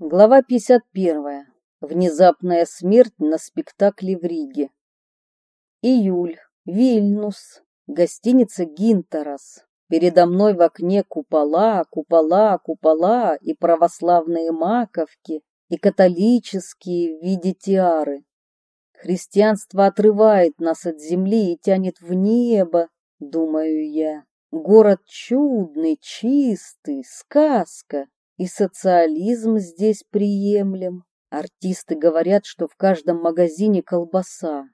Глава 51. Внезапная смерть на спектакле в Риге. Июль. Вильнюс. Гостиница Гинтерас. Передо мной в окне купола, купола, купола и православные маковки, и католические в виде тиары. Христианство отрывает нас от земли и тянет в небо, думаю я. Город чудный, чистый, сказка. И социализм здесь приемлем. Артисты говорят, что в каждом магазине колбаса.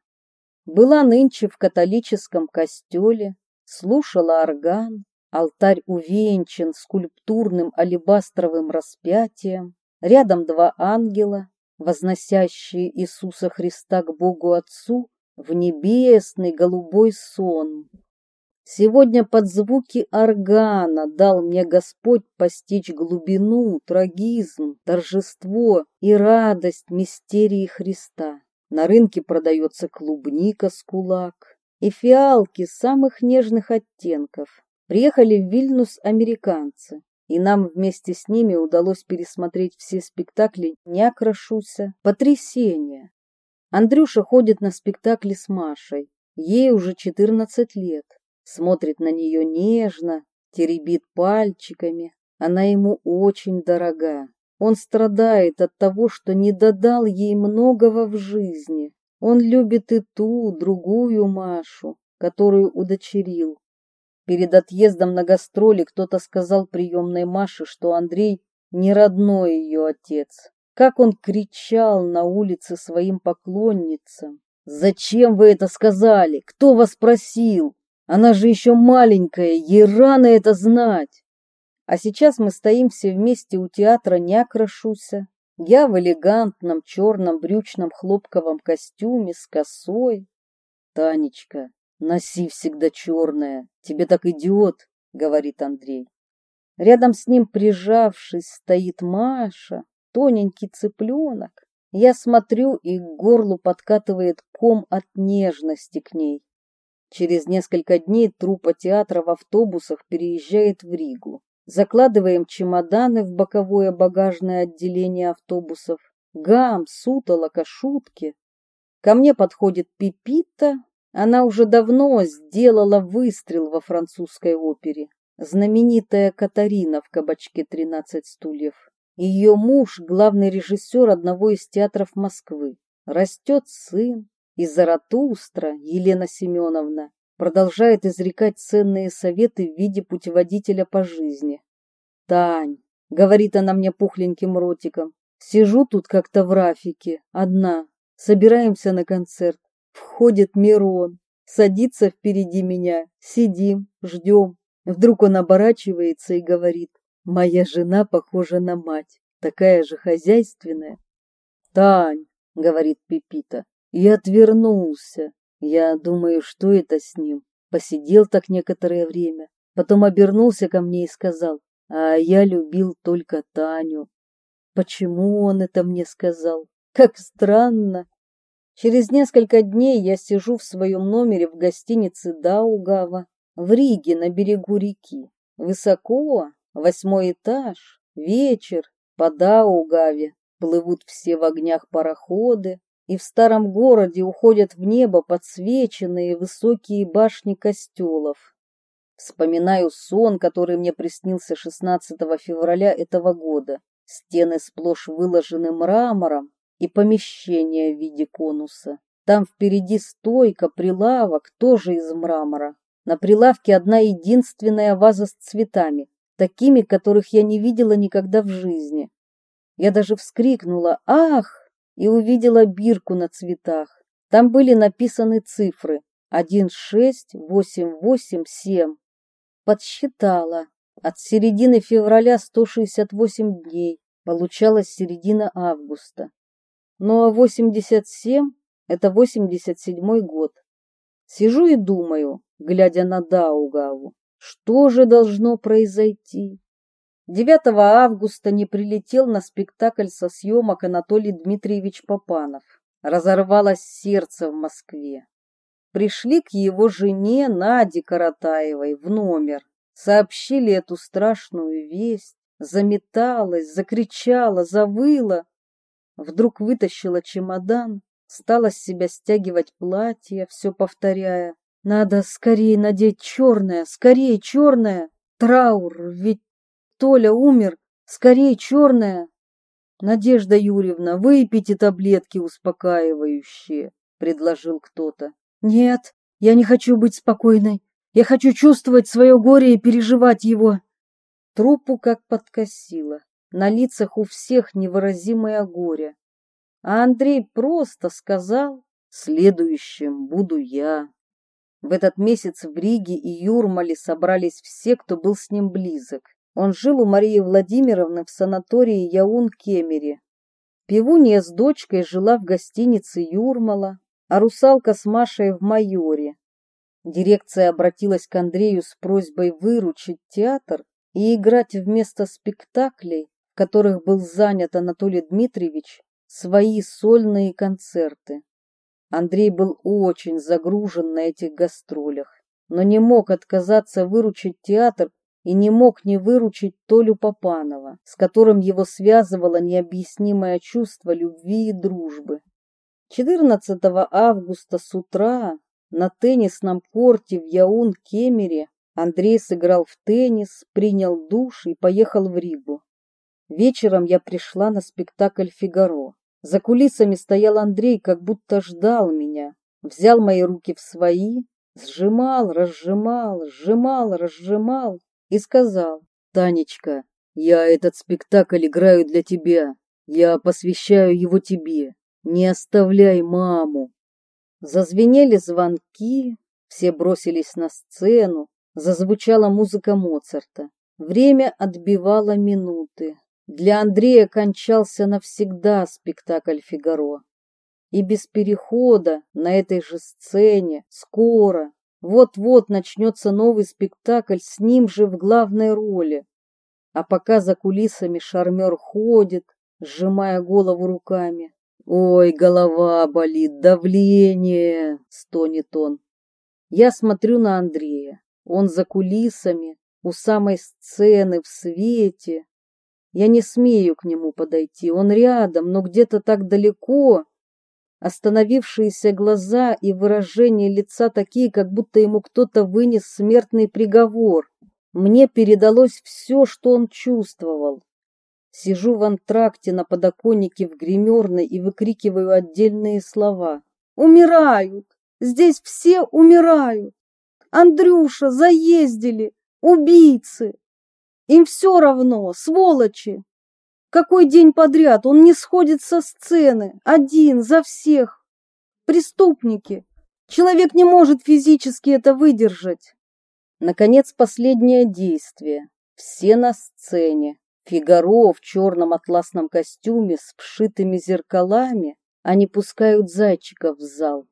Была нынче в католическом костеле, слушала орган, алтарь увенчан скульптурным алебастровым распятием, рядом два ангела, возносящие Иисуса Христа к Богу Отцу в небесный голубой сон. Сегодня под звуки органа дал мне Господь постичь глубину, трагизм, торжество и радость мистерии Христа. На рынке продается клубника с кулак и фиалки самых нежных оттенков. Приехали в Вильнюс американцы, и нам вместе с ними удалось пересмотреть все спектакли «Не окрошуся», «Потрясение». Андрюша ходит на спектакли с Машей. Ей уже 14 лет смотрит на нее нежно, теребит пальчиками. Она ему очень дорога. Он страдает от того, что не додал ей многого в жизни. Он любит и ту, другую Машу, которую удочерил. Перед отъездом на гастроли кто-то сказал приемной Маше, что Андрей не родной ее отец. Как он кричал на улице своим поклонницам. «Зачем вы это сказали? Кто вас просил? Она же еще маленькая, ей рано это знать. А сейчас мы стоим все вместе у театра «Не окрошуся». Я в элегантном черном брючном хлопковом костюме с косой. Танечка, носи всегда черное, тебе так идет, говорит Андрей. Рядом с ним, прижавшись, стоит Маша, тоненький цыпленок. Я смотрю, и к горлу подкатывает ком от нежности к ней. Через несколько дней труппа театра в автобусах переезжает в Ригу. Закладываем чемоданы в боковое багажное отделение автобусов. Гам, сутолока, шутки. Ко мне подходит Пипита. Она уже давно сделала выстрел во французской опере. Знаменитая Катарина в кабачке «13 стульев». Ее муж – главный режиссер одного из театров Москвы. Растет сын, и Заратустра Елена Семеновна продолжает изрекать ценные советы в виде путеводителя по жизни. «Тань», — говорит она мне пухленьким ротиком, — «сижу тут как-то в рафике, одна, собираемся на концерт. Входит Мирон, садится впереди меня, сидим, ждем. Вдруг он оборачивается и говорит, «Моя жена похожа на мать, такая же хозяйственная». «Тань», — говорит Пепита, и отвернулся. Я думаю, что это с ним. Посидел так некоторое время, потом обернулся ко мне и сказал, а я любил только Таню. Почему он это мне сказал? Как странно. Через несколько дней я сижу в своем номере в гостинице Даугава в Риге на берегу реки. Высоко, восьмой этаж, вечер, по Даугаве плывут все в огнях пароходы, и в старом городе уходят в небо подсвеченные высокие башни костелов. Вспоминаю сон, который мне приснился 16 февраля этого года. Стены сплошь выложены мрамором и помещение в виде конуса. Там впереди стойка, прилавок, тоже из мрамора. На прилавке одна единственная ваза с цветами, такими, которых я не видела никогда в жизни. Я даже вскрикнула «Ах!» И увидела бирку на цветах. Там были написаны цифры 16887. Подсчитала. От середины февраля 168 дней. Получалась середина августа. Ну а 87 – это 87 год. Сижу и думаю, глядя на Даугаву, что же должно произойти? 9 августа не прилетел на спектакль со съемок Анатолий Дмитриевич Попанов. Разорвалось сердце в Москве. Пришли к его жене Наде Каратаевой в номер, сообщили эту страшную весть. заметалась, закричала, завыла. Вдруг вытащила чемодан, стала с себя стягивать платье, все повторяя. Надо скорее надеть черное, скорее черное. Траур, ведь Толя умер, скорее черное. Надежда Юрьевна, выпейте таблетки успокаивающие, предложил кто-то. Нет, я не хочу быть спокойной. Я хочу чувствовать свое горе и переживать его. Трупу как подкосило. На лицах у всех невыразимое горе. А Андрей просто сказал, следующим буду я. В этот месяц в Риге и Юрмале собрались все, кто был с ним близок. Он жил у Марии Владимировны в санатории Яун-Кемере. Пивунья с дочкой жила в гостинице Юрмала, а русалка с Машей в Майоре. Дирекция обратилась к Андрею с просьбой выручить театр и играть вместо спектаклей, в которых был занят Анатолий Дмитриевич, свои сольные концерты. Андрей был очень загружен на этих гастролях, но не мог отказаться выручить театр и не мог не выручить Толю Попанова, с которым его связывало необъяснимое чувство любви и дружбы. 14 августа с утра на теннисном корте в Яун-Кемере Андрей сыграл в теннис, принял душ и поехал в Ригу. Вечером я пришла на спектакль «Фигаро». За кулисами стоял Андрей, как будто ждал меня. Взял мои руки в свои, сжимал, разжимал, сжимал, разжимал и сказал, «Танечка, я этот спектакль играю для тебя. Я посвящаю его тебе. Не оставляй маму». Зазвенели звонки, все бросились на сцену, зазвучала музыка Моцарта. Время отбивало минуты. Для Андрея кончался навсегда спектакль «Фигаро». И без перехода на этой же сцене скоро вот-вот начнется новый спектакль с ним же в главной роли. А пока за кулисами шармер ходит, сжимая голову руками. «Ой, голова болит, давление!» — стонет он. Я смотрю на Андрея. Он за кулисами, у самой сцены, в свете. Я не смею к нему подойти. Он рядом, но где-то так далеко, Остановившиеся глаза и выражение лица такие, как будто ему кто-то вынес смертный приговор. Мне передалось все, что он чувствовал. Сижу в антракте на подоконнике в гримерной и выкрикиваю отдельные слова. «Умирают! Здесь все умирают! Андрюша, заездили! Убийцы! Им все равно, сволочи! Какой день подряд он не сходит со сцены, один, за всех. Преступники. Человек не может физически это выдержать. Наконец, последнее действие. Все на сцене. Фигаро в черном атласном костюме с вшитыми зеркалами. Они пускают зайчиков в зал.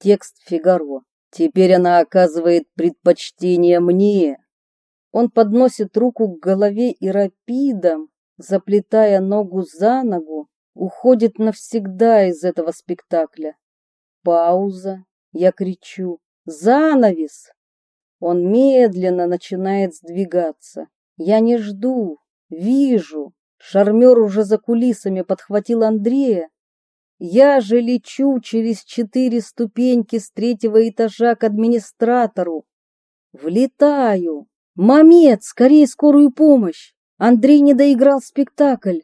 Текст Фигаро. Теперь она оказывает предпочтение мне. Он подносит руку к голове и рапидом, заплетая ногу за ногу, уходит навсегда из этого спектакля. Пауза. Я кричу «Занавес!». Он медленно начинает сдвигаться. Я не жду, вижу. Шармер уже за кулисами подхватил Андрея. Я же лечу через четыре ступеньки с третьего этажа к администратору. Влетаю. Мамед, скорее скорую помощь. Андрей не доиграл спектакль.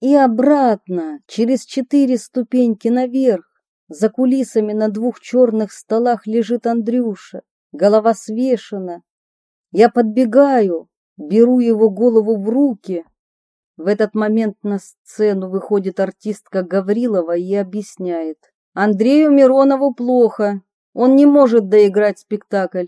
И обратно, через четыре ступеньки наверх. За кулисами на двух черных столах лежит Андрюша. Голова свешена. Я подбегаю, беру его голову в руки. В этот момент на сцену выходит артистка Гаврилова и объясняет. Андрею Миронову плохо. Он не может доиграть спектакль.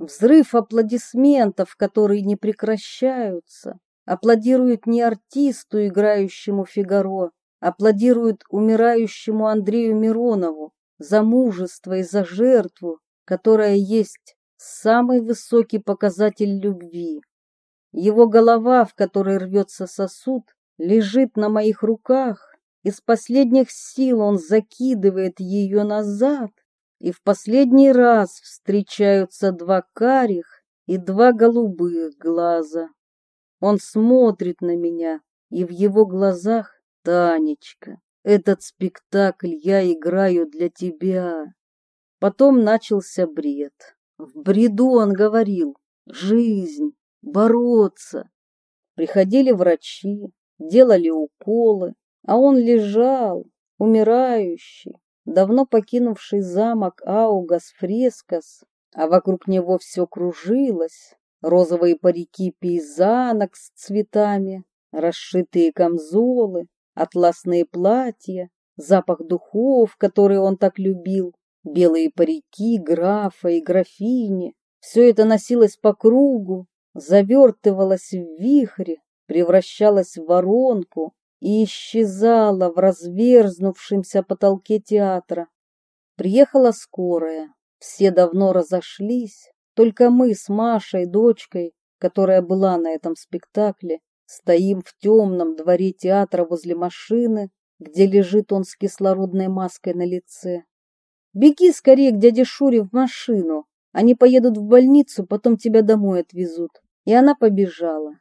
Взрыв аплодисментов, которые не прекращаются. Аплодируют не артисту, играющему Фигаро, аплодируют умирающему Андрею Миронову за мужество и за жертву, которая есть самый высокий показатель любви. Его голова, в которой рвется сосуд, лежит на моих руках, из последних сил он закидывает ее назад, и в последний раз встречаются два карих и два голубых глаза. Он смотрит на меня, и в его глазах Танечка, этот спектакль я играю для тебя. Потом начался бред. В бреду он говорил «жизнь, бороться». Приходили врачи, делали уколы, а он лежал, умирающий, давно покинувший замок Аугас Фрескас, а вокруг него все кружилось, розовые парики пейзанок с цветами, расшитые камзолы, атласные платья, запах духов, которые он так любил, белые парики графа и графини. Все это носилось по кругу, завертывалось в вихре, превращалось в воронку и исчезало в разверзнувшемся потолке театра. Приехала скорая, все давно разошлись, только мы с Машей, дочкой, которая была на этом спектакле, стоим в темном дворе театра возле машины, где лежит он с кислородной маской на лице. Беги скорее к дяде Шуре в машину. Они поедут в больницу, потом тебя домой отвезут. И она побежала.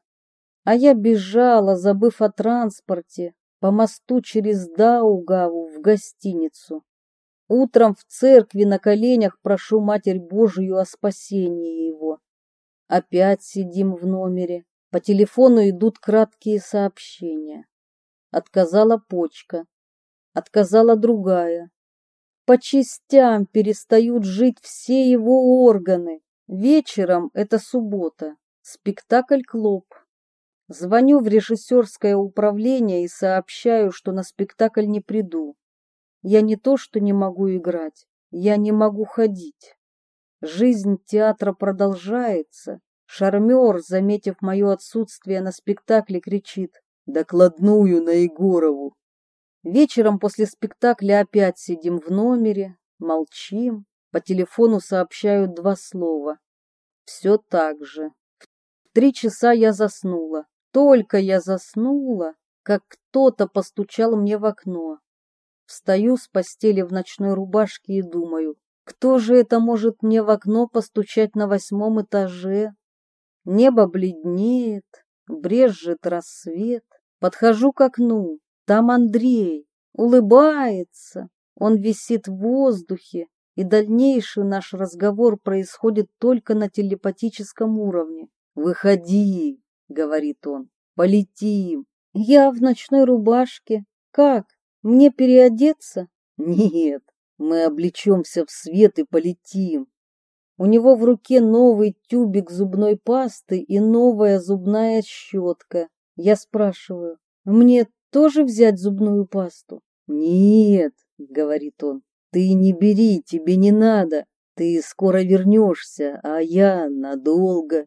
А я бежала, забыв о транспорте, по мосту через Даугаву в гостиницу. Утром в церкви на коленях прошу Матерь Божию о спасении его. Опять сидим в номере. По телефону идут краткие сообщения. Отказала почка. Отказала другая. По частям перестают жить все его органы. Вечером, это суббота, спектакль «Клоп». Звоню в режиссерское управление и сообщаю, что на спектакль не приду. Я не то, что не могу играть, я не могу ходить. Жизнь театра продолжается. Шармер, заметив мое отсутствие на спектакле, кричит «Докладную на Егорову!». Вечером после спектакля опять сидим в номере, молчим, по телефону сообщают два слова. Все так же. В три часа я заснула. Только я заснула, как кто-то постучал мне в окно. Встаю с постели в ночной рубашке и думаю, кто же это может мне в окно постучать на восьмом этаже? Небо бледнеет, брежет рассвет. Подхожу к окну, там Андрей, улыбается. Он висит в воздухе, и дальнейший наш разговор происходит только на телепатическом уровне. «Выходи», — говорит он, — «полетим». Я в ночной рубашке. Как? Мне переодеться? Нет, мы облечемся в свет и полетим. У него в руке новый тюбик зубной пасты и новая зубная щетка. Я спрашиваю, мне тоже взять зубную пасту? Нет, говорит он, ты не бери, тебе не надо. Ты скоро вернешься, а я надолго.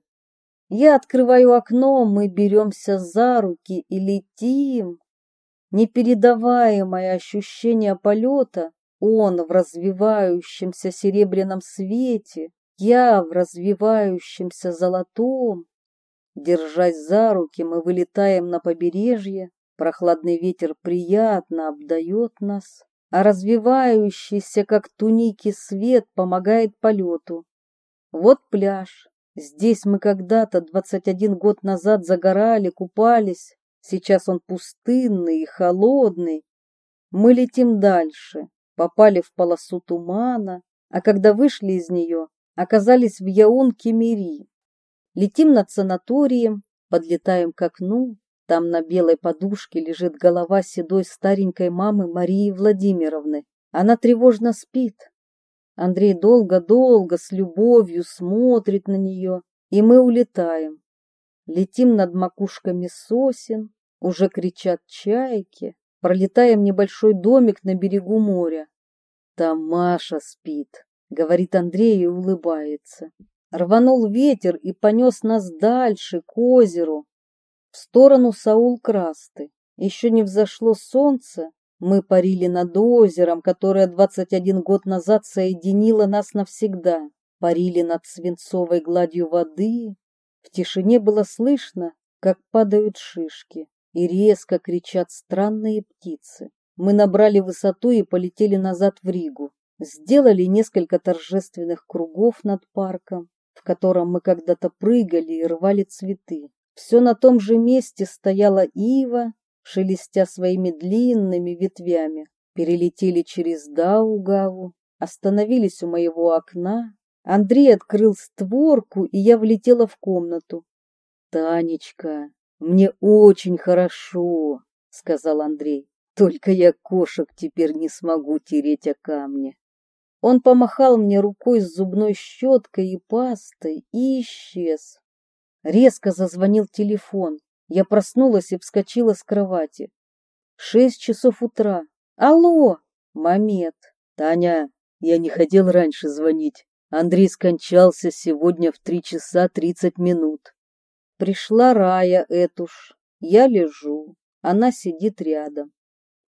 Я открываю окно, мы беремся за руки и летим, Непередаваемое ощущение полета, он в развивающемся серебряном свете, я в развивающемся золотом. Держась за руки, мы вылетаем на побережье, прохладный ветер приятно обдает нас, а развивающийся, как туники, свет помогает полету. Вот пляж. Здесь мы когда-то, 21 год назад, загорали, купались, Сейчас он пустынный и холодный. Мы летим дальше, попали в полосу тумана, а когда вышли из нее, оказались в Яун-Кемери. Летим над санаторием, подлетаем к окну. Там на белой подушке лежит голова седой старенькой мамы Марии Владимировны. Она тревожно спит. Андрей долго-долго с любовью смотрит на нее, и мы улетаем. Летим над макушками сосен, уже кричат чайки, пролетаем небольшой домик на берегу моря. Там Маша спит, говорит Андрей и улыбается. Рванул ветер и понес нас дальше, к озеру, в сторону Саул-Красты. Еще не взошло солнце, мы парили над озером, которое 21 год назад соединило нас навсегда. Парили над свинцовой гладью воды, в тишине было слышно, как падают шишки, и резко кричат странные птицы. Мы набрали высоту и полетели назад в Ригу. Сделали несколько торжественных кругов над парком, в котором мы когда-то прыгали и рвали цветы. Все на том же месте стояла ива, шелестя своими длинными ветвями. Перелетели через Даугаву, остановились у моего окна. Андрей открыл створку, и я влетела в комнату. «Танечка, мне очень хорошо», — сказал Андрей. «Только я кошек теперь не смогу тереть о камни». Он помахал мне рукой с зубной щеткой и пастой и исчез. Резко зазвонил телефон. Я проснулась и вскочила с кровати. Шесть часов утра. Алло! Момент. Таня, я не хотел раньше звонить. Андрей скончался сегодня в три часа тридцать минут. Пришла Рая Этуш. Я лежу. Она сидит рядом.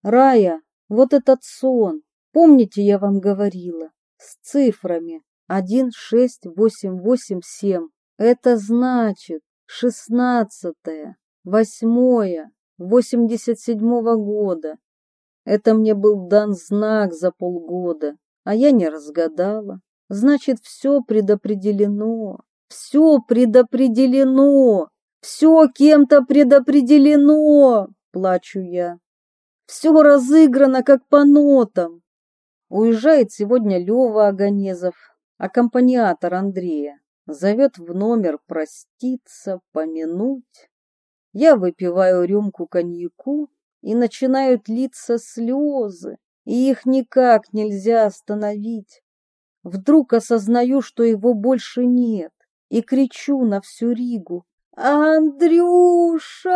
Рая, вот этот сон. Помните, я вам говорила? С цифрами. Один, шесть, восемь, восемь, семь. Это значит шестнадцатое, восьмое, восемьдесят седьмого года. Это мне был дан знак за полгода, а я не разгадала. Значит, все предопределено. Все предопределено. Все кем-то предопределено, плачу я. Все разыграно как по нотам. Уезжает сегодня Лева Аганезов, аккомпаниатор Андрея. Зовет в номер проститься, помянуть. Я выпиваю рюмку коньяку, и начинают литься слезы, и их никак нельзя остановить. Вдруг осознаю, что его больше нет, и кричу на всю Ригу. «Андрюша!»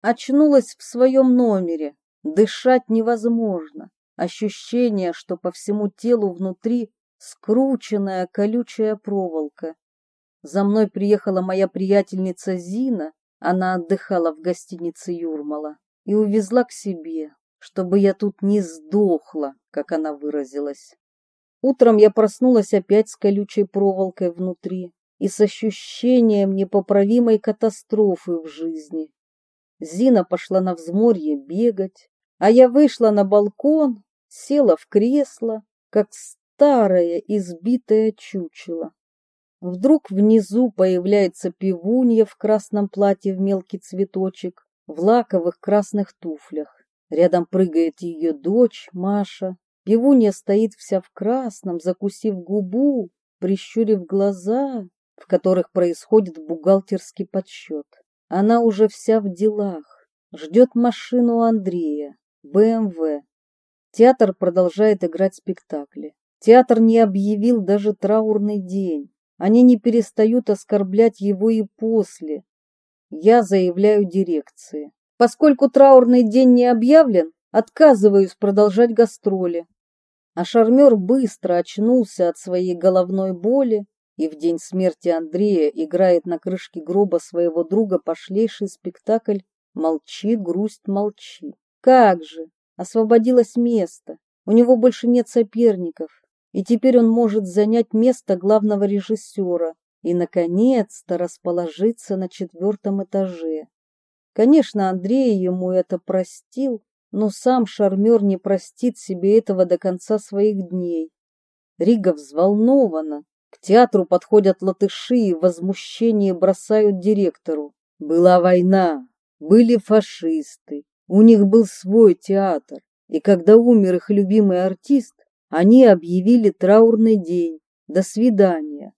Очнулась в своем номере. Дышать невозможно. Ощущение, что по всему телу внутри скрученная колючая проволока. За мной приехала моя приятельница Зина, она отдыхала в гостинице Юрмала, и увезла к себе, чтобы я тут не сдохла, как она выразилась. Утром я проснулась опять с колючей проволокой внутри и с ощущением непоправимой катастрофы в жизни. Зина пошла на взморье бегать, а я вышла на балкон, села в кресло, как старое избитое чучело. Вдруг внизу появляется пивунья в красном платье в мелкий цветочек, в лаковых красных туфлях. Рядом прыгает ее дочь Маша. Пивунья стоит вся в красном, закусив губу, прищурив глаза, в которых происходит бухгалтерский подсчет. Она уже вся в делах, ждет машину Андрея, БМВ. Театр продолжает играть спектакли. Театр не объявил даже траурный день. Они не перестают оскорблять его и после. Я заявляю дирекции. Поскольку траурный день не объявлен, отказываюсь продолжать гастроли. А шармер быстро очнулся от своей головной боли и в день смерти Андрея играет на крышке гроба своего друга пошлейший спектакль «Молчи, грусть, молчи». Как же! Освободилось место. У него больше нет соперников и теперь он может занять место главного режиссера и, наконец-то, расположиться на четвертом этаже. Конечно, Андрей ему это простил, но сам шармер не простит себе этого до конца своих дней. Рига взволнована. К театру подходят латыши и в возмущении бросают директору. Была война, были фашисты, у них был свой театр, и когда умер их любимый артист, они объявили траурный день. До свидания.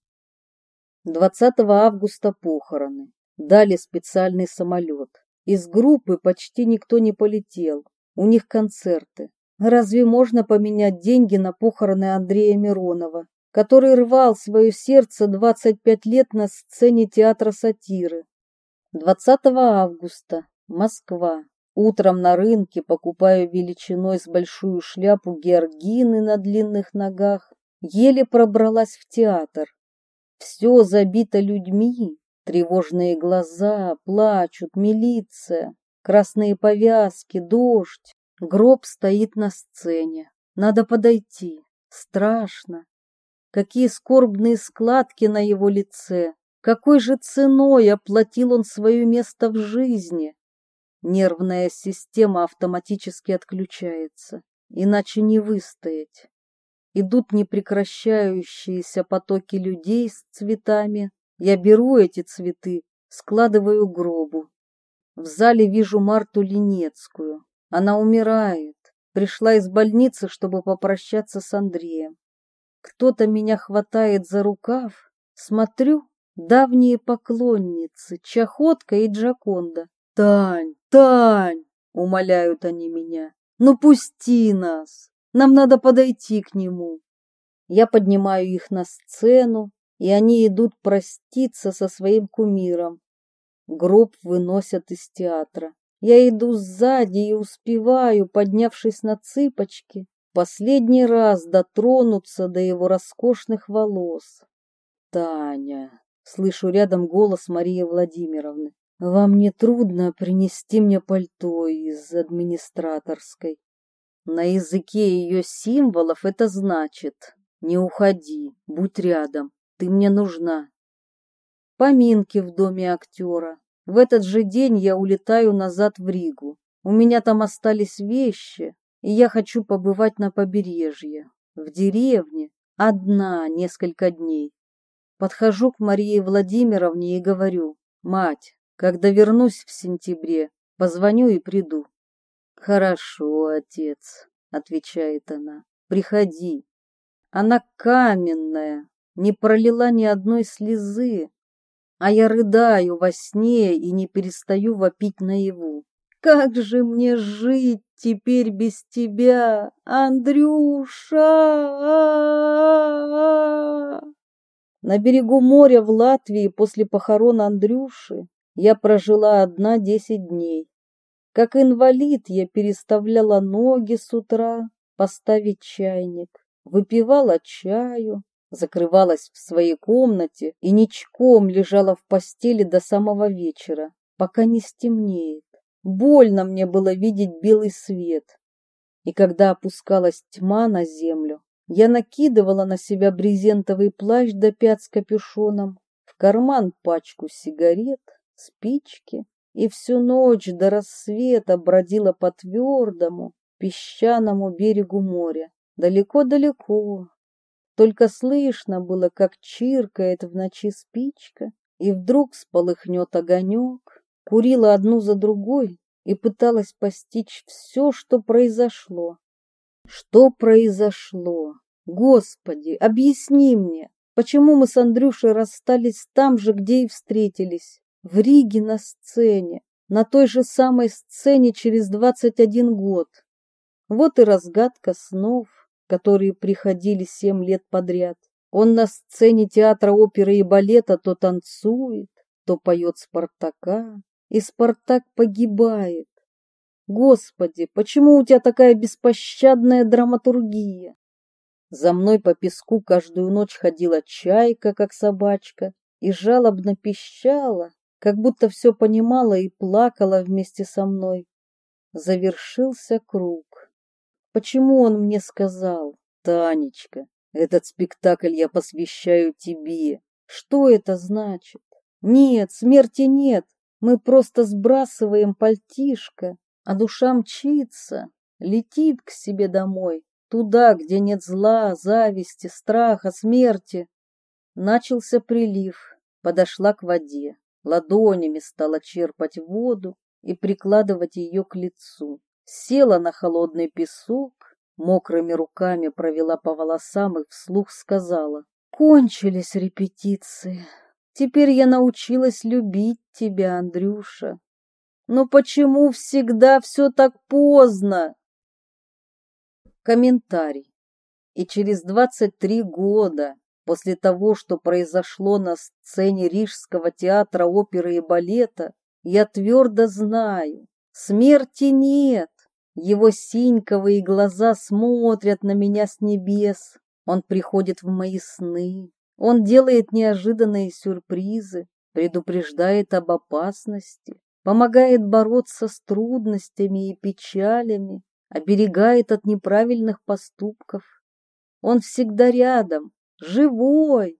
20 августа похороны. Дали специальный самолет. Из группы почти никто не полетел. У них концерты. Разве можно поменять деньги на похороны Андрея Миронова, который рвал свое сердце 25 лет на сцене театра сатиры? 20 августа. Москва. Утром на рынке покупаю величиной с большую шляпу георгины на длинных ногах. Еле пробралась в театр. Все забито людьми. Тревожные глаза, плачут, милиция, красные повязки, дождь. Гроб стоит на сцене. Надо подойти. Страшно. Какие скорбные складки на его лице. Какой же ценой оплатил он свое место в жизни? Нервная система автоматически отключается, иначе не выстоять. идут непрекращающиеся потоки людей с цветами. Я беру эти цветы, складываю гробу. В зале вижу Марту Ленецкую. Она умирает. Пришла из больницы, чтобы попрощаться с Андреем. Кто-то меня хватает за рукав. Смотрю, давние поклонницы, Чахотка и Джаконда. «Тань, Тань!» — умоляют они меня. «Ну пусти нас! Нам надо подойти к нему!» Я поднимаю их на сцену, и они идут проститься со своим кумиром. Гроб выносят из театра. Я иду сзади и успеваю, поднявшись на цыпочки, последний раз дотронуться до его роскошных волос. «Таня!» — слышу рядом голос Марии Владимировны. «Вам не трудно принести мне пальто из администраторской?» На языке ее символов это значит «Не уходи, будь рядом, ты мне нужна». Поминки в доме актера. В этот же день я улетаю назад в Ригу. У меня там остались вещи, и я хочу побывать на побережье, в деревне, одна несколько дней. Подхожу к Марии Владимировне и говорю, «Мать, когда вернусь в сентябре, позвоню и приду». «Хорошо, отец», — отвечает она, — «приходи». Она каменная, не пролила ни одной слезы, а я рыдаю во сне и не перестаю вопить наяву. Как же мне жить теперь без тебя, Андрюша? На берегу моря в Латвии после похорон Андрюши я прожила одна десять дней. Как инвалид я переставляла ноги с утра, поставить чайник, выпивала чаю, закрывалась в своей комнате и ничком лежала в постели до самого вечера, пока не стемнеет. Больно мне было видеть белый свет. И когда опускалась тьма на землю, я накидывала на себя брезентовый плащ до пят с капюшоном, в карман пачку сигарет, спички и всю ночь до рассвета бродила по твердому, песчаному берегу моря, далеко-далеко, только слышно было, как чиркает в ночи спичка, и вдруг сполыхнет огонек, курила одну за другой и пыталась постичь все, что произошло. Что произошло? Господи, объясни мне, почему мы с Андрюшей расстались там же, где и встретились, в Риге на сцене, на той же самой сцене через двадцать один год. Вот и разгадка снов которые приходили семь лет подряд. Он на сцене театра оперы и балета то танцует, то поет Спартака, и Спартак погибает. Господи, почему у тебя такая беспощадная драматургия? За мной по песку каждую ночь ходила чайка, как собачка, и жалобно пищала, как будто все понимала и плакала вместе со мной. Завершился круг. Почему он мне сказал, Танечка, этот спектакль я посвящаю тебе? Что это значит? Нет, смерти нет. Мы просто сбрасываем пальтишко, а душа мчится, летит к себе домой, туда, где нет зла, зависти, страха, смерти. Начался прилив, подошла к воде, ладонями стала черпать воду и прикладывать ее к лицу села на холодный песок, мокрыми руками провела по волосам и вслух сказала, «Кончились репетиции. Теперь я научилась любить тебя, Андрюша. Но почему всегда все так поздно?» Комментарий. И через 23 года после того, что произошло на сцене Рижского театра оперы и балета, я твердо знаю, смерти нет. Его синьковые глаза смотрят на меня с небес. Он приходит в мои сны. Он делает неожиданные сюрпризы, предупреждает об опасности, помогает бороться с трудностями и печалями, оберегает от неправильных поступков. Он всегда рядом, живой,